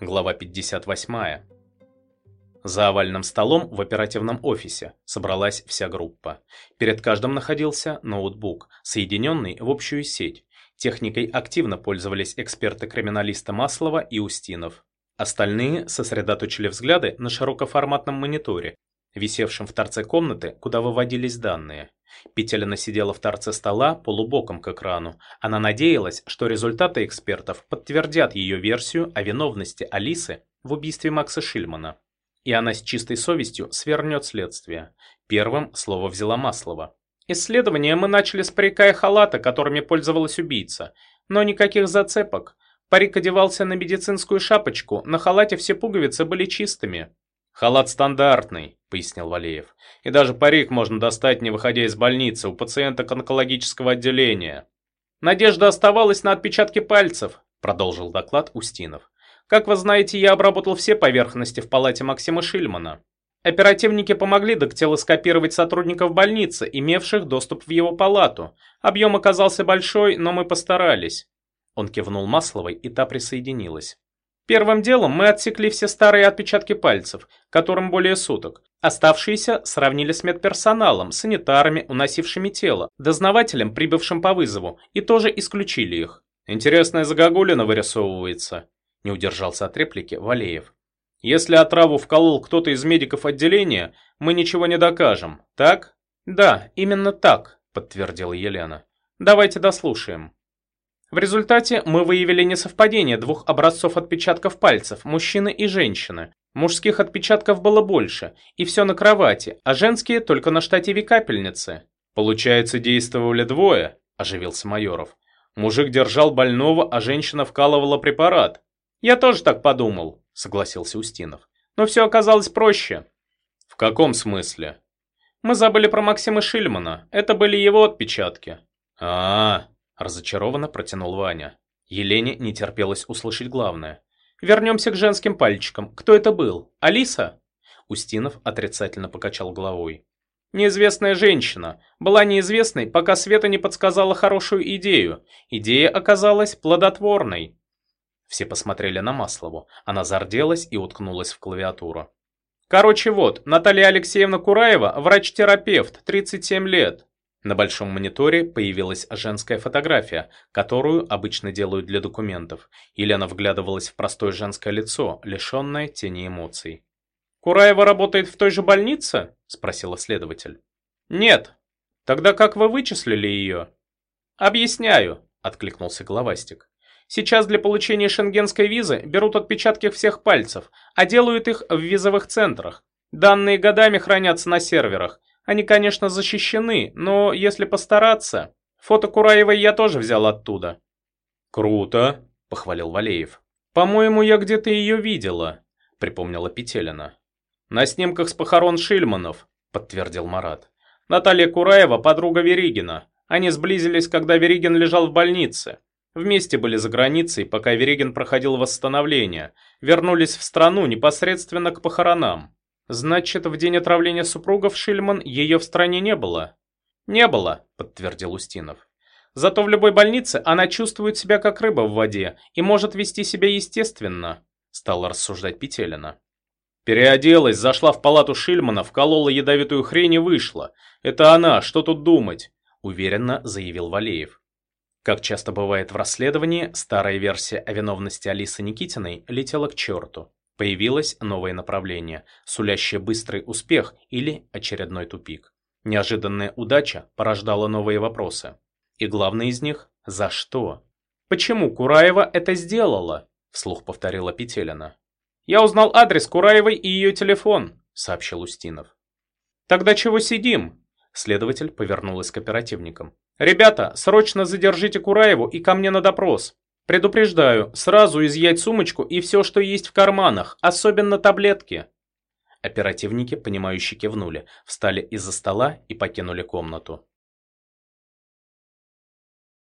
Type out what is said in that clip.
Глава 58. За овальным столом в оперативном офисе собралась вся группа. Перед каждым находился ноутбук, соединенный в общую сеть. Техникой активно пользовались эксперты-криминалисты Маслова и Устинов. Остальные сосредоточили взгляды на широкоформатном мониторе, висевшем в торце комнаты, куда выводились данные. Петелина сидела в торце стола полубоком к экрану. Она надеялась, что результаты экспертов подтвердят ее версию о виновности Алисы в убийстве Макса Шильмана. И она с чистой совестью свернет следствие. Первым слово взяла Маслова. Исследование мы начали с парика и халата, которыми пользовалась убийца. Но никаких зацепок. Парик одевался на медицинскую шапочку, на халате все пуговицы были чистыми. «Халат стандартный», — пояснил Валеев. «И даже парик можно достать, не выходя из больницы, у пациента онкологического отделения». «Надежда оставалась на отпечатке пальцев», — продолжил доклад Устинов. «Как вы знаете, я обработал все поверхности в палате Максима Шильмана. Оперативники помогли дактилоскопировать сотрудников больницы, имевших доступ в его палату. Объем оказался большой, но мы постарались». Он кивнул Масловой, и та присоединилась. Первым делом мы отсекли все старые отпечатки пальцев, которым более суток. Оставшиеся сравнили с медперсоналом, санитарами, уносившими тело, дознавателем, прибывшим по вызову, и тоже исключили их. Интересная загогулина вырисовывается, не удержался от реплики Валеев. Если отраву вколол кто-то из медиков отделения, мы ничего не докажем, так? Да, именно так, подтвердила Елена. Давайте дослушаем. В результате мы выявили несовпадение двух образцов отпечатков пальцев, мужчины и женщины. Мужских отпечатков было больше, и все на кровати, а женские только на штативе капельницы. Получается, действовали двое, оживился Майоров. Мужик держал больного, а женщина вкалывала препарат. Я тоже так подумал, согласился Устинов. Но все оказалось проще. В каком смысле? Мы забыли про Максима Шильмана. Это были его отпечатки. А, -а, -а Разочарованно протянул Ваня. Елене не терпелось услышать главное. «Вернемся к женским пальчикам. Кто это был? Алиса?» Устинов отрицательно покачал головой. «Неизвестная женщина. Была неизвестной, пока Света не подсказала хорошую идею. Идея оказалась плодотворной». Все посмотрели на Маслову. Она зарделась и уткнулась в клавиатуру. «Короче вот, Наталья Алексеевна Кураева, врач-терапевт, 37 лет. На большом мониторе появилась женская фотография, которую обычно делают для документов. Елена вглядывалась в простое женское лицо, лишенное тени эмоций. «Кураева работает в той же больнице?» – спросила следователь. «Нет. Тогда как вы вычислили ее?» «Объясняю», – откликнулся Головастик. «Сейчас для получения шенгенской визы берут отпечатки всех пальцев, а делают их в визовых центрах. Данные годами хранятся на серверах. Они, конечно, защищены, но если постараться... Фото Кураевой я тоже взял оттуда. «Круто», — похвалил Валеев. «По-моему, я где-то ее видела», — припомнила Петелина. «На снимках с похорон Шильманов», — подтвердил Марат. «Наталья Кураева — подруга Веригина. Они сблизились, когда Веригин лежал в больнице. Вместе были за границей, пока Веригин проходил восстановление. Вернулись в страну непосредственно к похоронам. Значит, в день отравления супругов Шильман ее в стране не было? Не было, подтвердил Устинов. Зато в любой больнице она чувствует себя как рыба в воде и может вести себя естественно, стала рассуждать Петелина. Переоделась, зашла в палату Шильмана, вколола ядовитую хрень и вышла. Это она, что тут думать? Уверенно заявил Валеев. Как часто бывает в расследовании, старая версия о виновности Алисы Никитиной летела к черту. Появилось новое направление, сулящее быстрый успех или очередной тупик. Неожиданная удача порождала новые вопросы. И главный из них – за что? «Почему Кураева это сделала?» – вслух повторила Петелина. «Я узнал адрес Кураевой и ее телефон», – сообщил Устинов. «Тогда чего сидим?» Следователь повернулась к оперативникам. «Ребята, срочно задержите Кураеву и ко мне на допрос. Предупреждаю, сразу изъять сумочку и все, что есть в карманах, особенно таблетки. Оперативники, понимающе кивнули, встали из-за стола и покинули комнату.